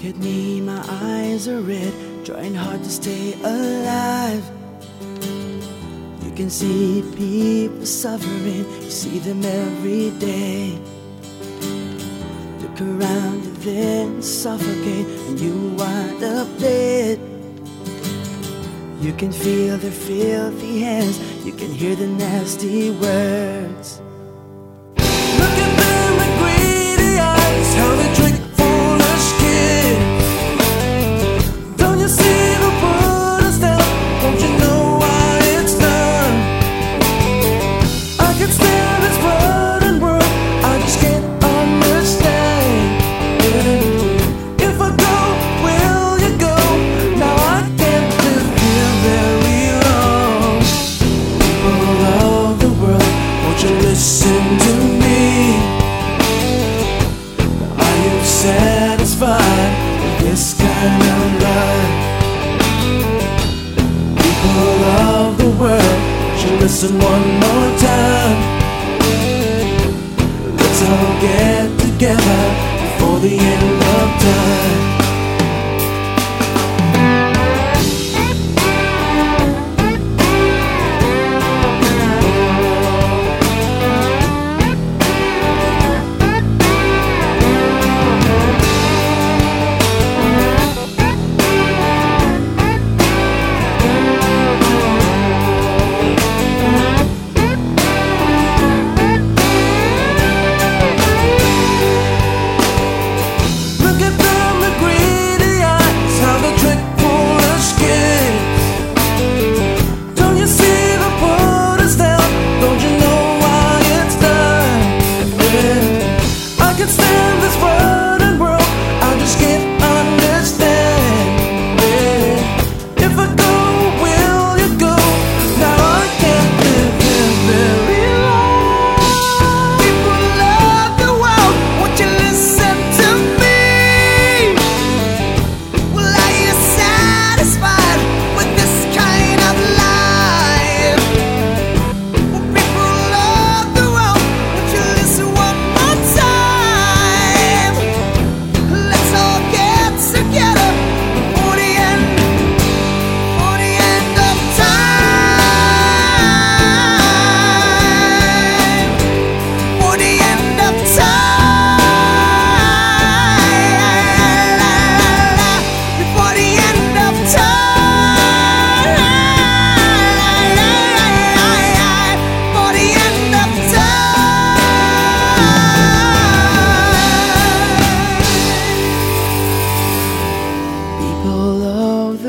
Look at me, my eyes are red, trying hard to stay alive. You can see people suffering, you see them every day. Look around and then suffocate, and you wind up dead. You can feel their filthy hands, you can hear the nasty words. People of the world, won't listen one more time? Let's all get together before the end of time.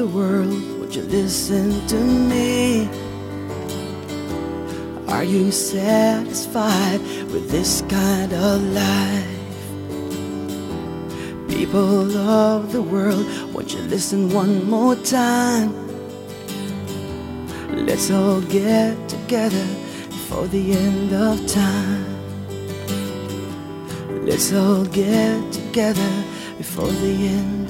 The world, would you listen to me? Are you satisfied with this kind of life? People of the world, won't you listen one more time? Let's all get together before the end of time. Let's all get together before the end